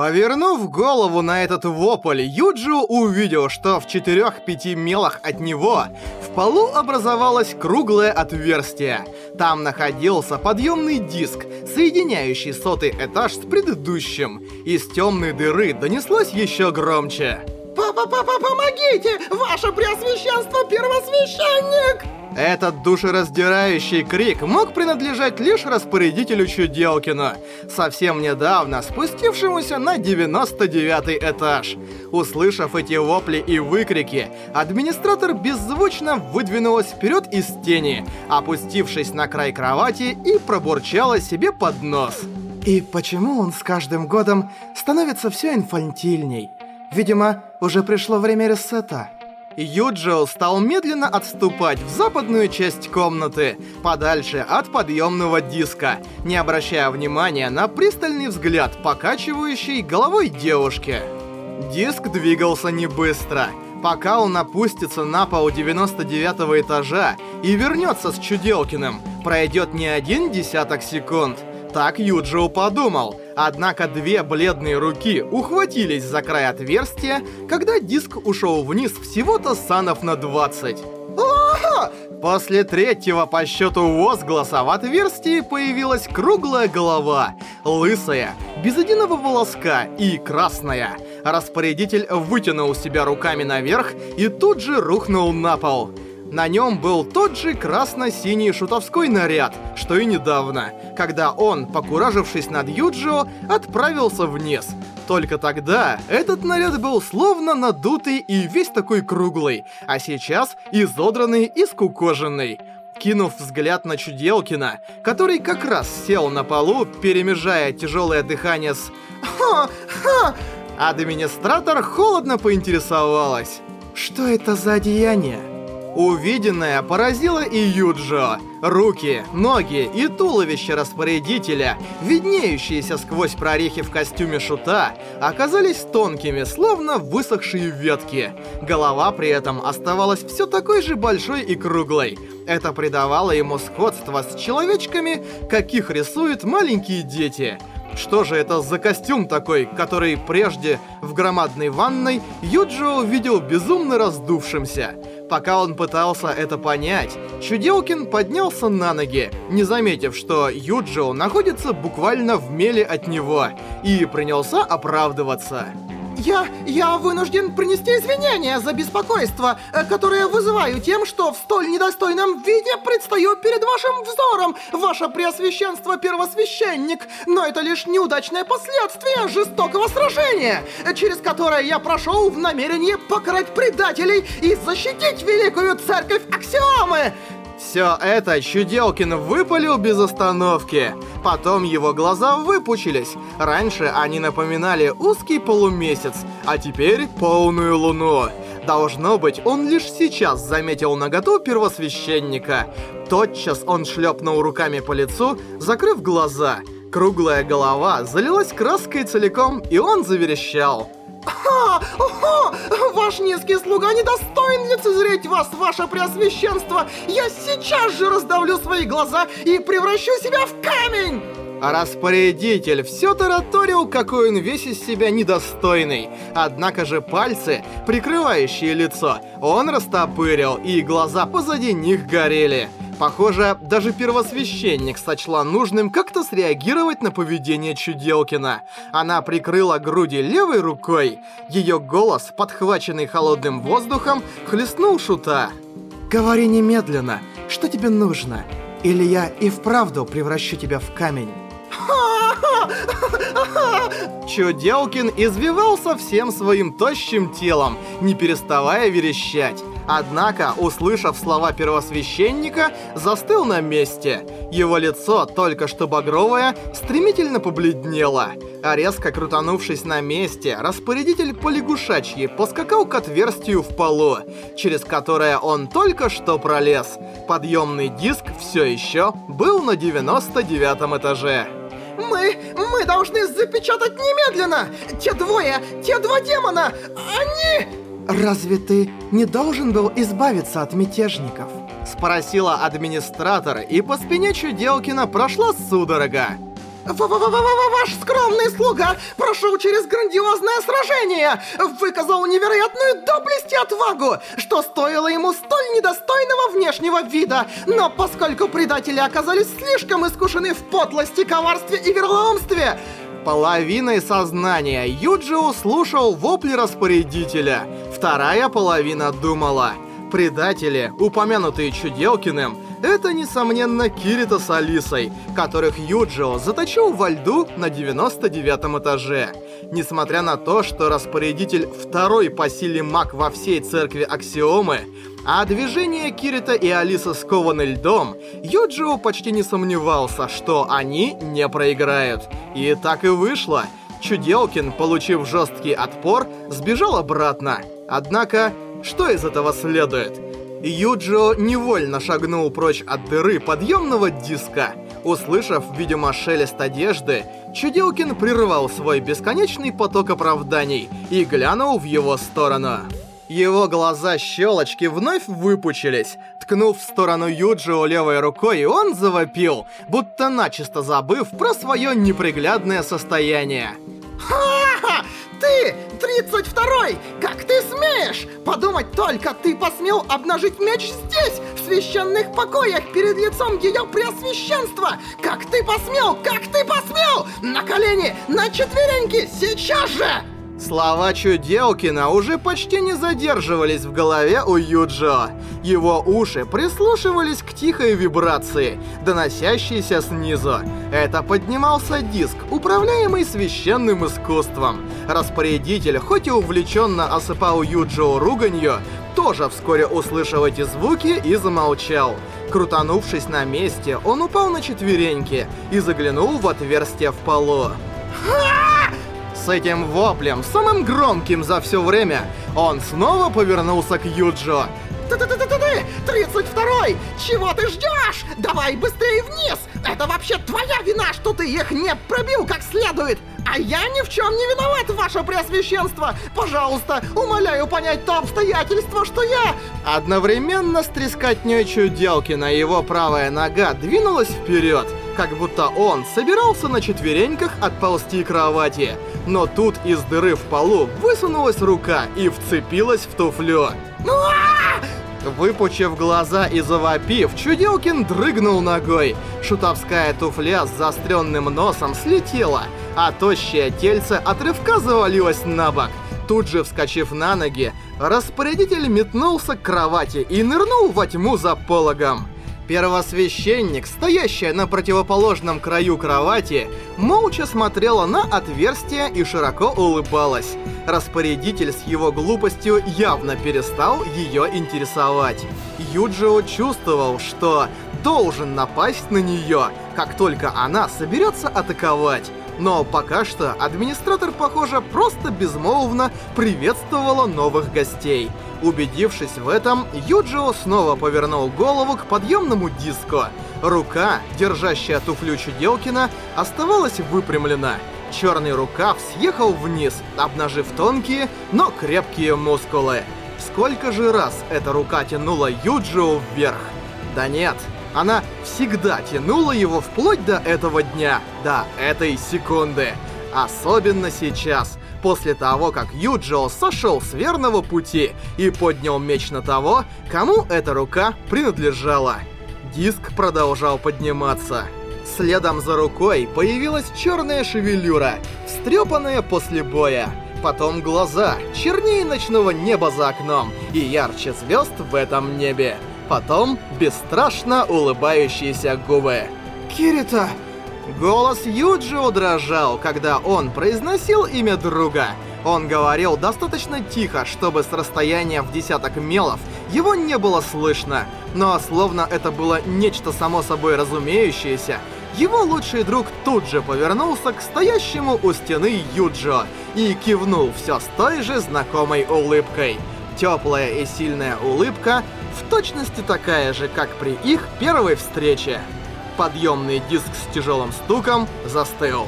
Повернув голову на этот вопль, Юджио увидел, что в четырех-пяти мелах от него в полу образовалось круглое отверстие. Там находился подъемный диск, соединяющий сотый этаж с предыдущим. Из темной дыры донеслось еще громче. Папа-папа, помогите! Ваше Преосвященство, Первосвященник! Этот душераздирающий крик мог принадлежать лишь распорядителю Чуделкину, совсем недавно спустившемуся на 99 этаж. Услышав эти вопли и выкрики, администратор беззвучно выдвинулась вперед из тени, опустившись на край кровати и пробурчала себе под нос. И почему он с каждым годом становится все инфантильней? Видимо, уже пришло время ресета. Юджио стал медленно отступать в западную часть комнаты, подальше от подъемного диска, не обращая внимания на пристальный взгляд покачивающей головой девушки. Диск двигался не быстро. Пока он опустится на пол 99 этажа и вернется с Чуделкиным, пройдет не один десяток секунд. Так Юджио подумал, однако две бледные руки ухватились за край отверстия, когда диск ушел вниз всего-то санов на 20. После третьего по счету возгласа в отверстии появилась круглая голова, лысая, без единого волоска и красная. Распорядитель вытянул себя руками наверх и тут же рухнул на пол. На нем был тот же красно-синий шутовской наряд, что и недавно, когда он, покуражившись над Юджио, отправился вниз. Только тогда этот наряд был словно надутый и весь такой круглый, а сейчас изодранный и скукоженный. Кинув взгляд на Чуделкина, который как раз сел на полу, перемежая тяжелое дыхание с «Ха! Ха!», администратор холодно поинтересовалась. Что это за одеяние? Увиденное поразило и Юджо. Руки, ноги и туловище распорядителя, виднеющиеся сквозь прорехи в костюме шута, оказались тонкими, словно высохшие ветки. Голова при этом оставалась все такой же большой и круглой. Это придавало ему сходство с человечками, каких рисуют маленькие дети. Что же это за костюм такой, который прежде в громадной ванной Юджио видел безумно раздувшимся? Пока он пытался это понять, Чуделкин поднялся на ноги, не заметив, что Юджио находится буквально в меле от него, и принялся оправдываться. Я... я вынужден принести извинения за беспокойство, э, которое вызываю тем, что в столь недостойном виде предстаю перед вашим взором, ваше преосвященство первосвященник, но это лишь неудачное последствие жестокого сражения, через которое я прошел в намерении покарать предателей и защитить великую церковь Аксиомы. Все это Чуделкин выпалил без остановки. Потом его глаза выпучились. Раньше они напоминали узкий полумесяц, а теперь полную луну. Должно быть, он лишь сейчас заметил наготу первосвященника. Тотчас он шлепнул руками по лицу, закрыв глаза. Круглая голова залилась краской целиком, и он заверещал. Ха! Ха! Ваш низкий слуга недостоин лицезреть вас, ваше преосвященство! Я сейчас же раздавлю свои глаза и превращу себя в камень! Распорядитель все тараторил, какой он весь из себя недостойный. Однако же пальцы, прикрывающие лицо, он растопырил, и глаза позади них горели. Похоже, даже первосвященник сочла нужным как-то среагировать на поведение Чуделкина. Она прикрыла груди левой рукой. Ее голос, подхваченный холодным воздухом, хлестнул шута. «Говори немедленно, что тебе нужно? Или я и вправду превращу тебя в камень?» Чуделкин извивался всем своим тощим телом, не переставая верещать. Однако, услышав слова первосвященника, застыл на месте. Его лицо, только что багровое, стремительно побледнело. А резко крутанувшись на месте, распорядитель полягушачьи поскакал к отверстию в полу, через которое он только что пролез. Подъемный диск все еще был на 99 этаже. Мы... мы должны запечатать немедленно! Те двое, те два демона, они... «Разве ты не должен был избавиться от мятежников?» Спросила администратор, и по спине Чуделкина прошла судорога. Ваш скромный слуга прошел через грандиозное сражение, выказал невероятную доблесть и отвагу, что стоило ему столь недостойного внешнего вида. Но поскольку предатели оказались слишком искушены в подлости, коварстве и вероломстве, Половиной сознания Юджио слушал вопли распорядителя. Вторая половина думала. Предатели, упомянутые Чуделкиным, это, несомненно, Кирита с Алисой, которых Юджио заточил во льду на 99 этаже. Несмотря на то, что распорядитель второй по силе маг во всей церкви Аксиомы, а движение Кирита и Алисы скованы льдом, Юджио почти не сомневался, что они не проиграют. И так и вышло. Чуделкин, получив жесткий отпор, сбежал обратно. Однако, что из этого следует? Юджио невольно шагнул прочь от дыры подъемного диска. Услышав, видимо, шелест одежды, Чуделкин прервал свой бесконечный поток оправданий и глянул в его сторону. Его глаза-щелочки вновь выпучились. Ткнув в сторону Юджио левой рукой, он завопил, будто начисто забыв про свое неприглядное состояние. Ха-ха! Ты, 32-й, как ты смеешь? Подумать только, ты посмел обнажить меч здесь, в священных покоях, перед лицом ее преосвященства! Как ты посмел? Как ты посмел? На колени, на четвереньки, сейчас же! Слова Чуделкина уже почти не задерживались в голове у Юджо. Его уши прислушивались к тихой вибрации, доносящейся снизу. Это поднимался диск, управляемый священным искусством. Распорядитель, хоть и увлеченно осыпал Юджо руганью, тоже вскоре услышал эти звуки и замолчал. Крутанувшись на месте, он упал на четвереньки и заглянул в отверстие в полу. С этим воплем, самым громким за все время, он снова повернулся к Юджо. Ты-ты-ты-ты-ты! 32-й! Чего ты ждешь? Давай быстрее вниз! Это вообще твоя вина, что ты их не пробил как следует! А я ни в чем не виноват, ваше преосвященство! Пожалуйста, умоляю понять то обстоятельство, что я... Одновременно с трескотней Чуделкина его правая нога двинулась вперед, как будто он собирался на четвереньках отползти к кровати. Но тут из дыры в полу высунулась рука и вцепилась в туфлю. Выпучив глаза и завопив, Чуделкин дрыгнул ногой. Шутовская туфля с заостренным носом слетела, а тощее тельце отрывка завалилось на бок. Тут же, вскочив на ноги, распорядитель метнулся к кровати и нырнул во тьму за пологом. Первосвященник, стоящая на противоположном краю кровати, молча смотрела на отверстие и широко улыбалась. Распорядитель с его глупостью явно перестал ее интересовать. Юджио чувствовал, что должен напасть на нее, как только она соберется атаковать. Но пока что администратор, похоже, просто безмолвно приветствовала новых гостей. Убедившись в этом, Юджио снова повернул голову к подъемному диску. Рука, держащая туфлю Чуделкина, оставалась выпрямлена. Черный рукав съехал вниз, обнажив тонкие, но крепкие мускулы. Сколько же раз эта рука тянула Юджио вверх? Да нет, она всегда тянула его вплоть до этого дня, до этой секунды. Особенно сейчас, после того, как Юджио сошел с верного пути и поднял меч на того, кому эта рука принадлежала. Диск продолжал подниматься. Следом за рукой появилась черная шевелюра, встрепанная после боя. Потом глаза, чернее ночного неба за окном и ярче звезд в этом небе. Потом бесстрашно улыбающиеся губы. Кирита! Голос Юджио дрожал, когда он произносил имя друга. Он говорил достаточно тихо, чтобы с расстояния в десяток мелов его не было слышно. Но словно это было нечто само собой разумеющееся, его лучший друг тут же повернулся к стоящему у стены Юджио и кивнул все с той же знакомой улыбкой. Теплая и сильная улыбка, в точности такая же, как при их первой встрече подъемный диск с тяжелым стуком застыл.